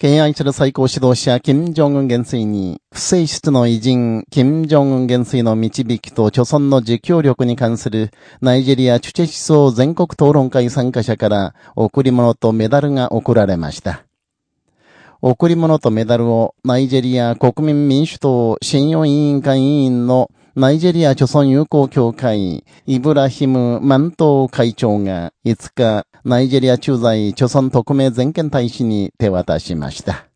敬愛する最高指導者、金正恩元帥に、不正室の偉人、金正恩元帥の導きと著存の自供力に関する、ナイジェリアチュチェ思想全国討論会参加者から、贈り物とメダルが贈られました。贈り物とメダルを、ナイジェリア国民民主党信用委員会委員のナイジェリア貯村友好協会、イブラヒム・マント会長が5日、ナイジェリア駐在貯村特命全権大使に手渡しました。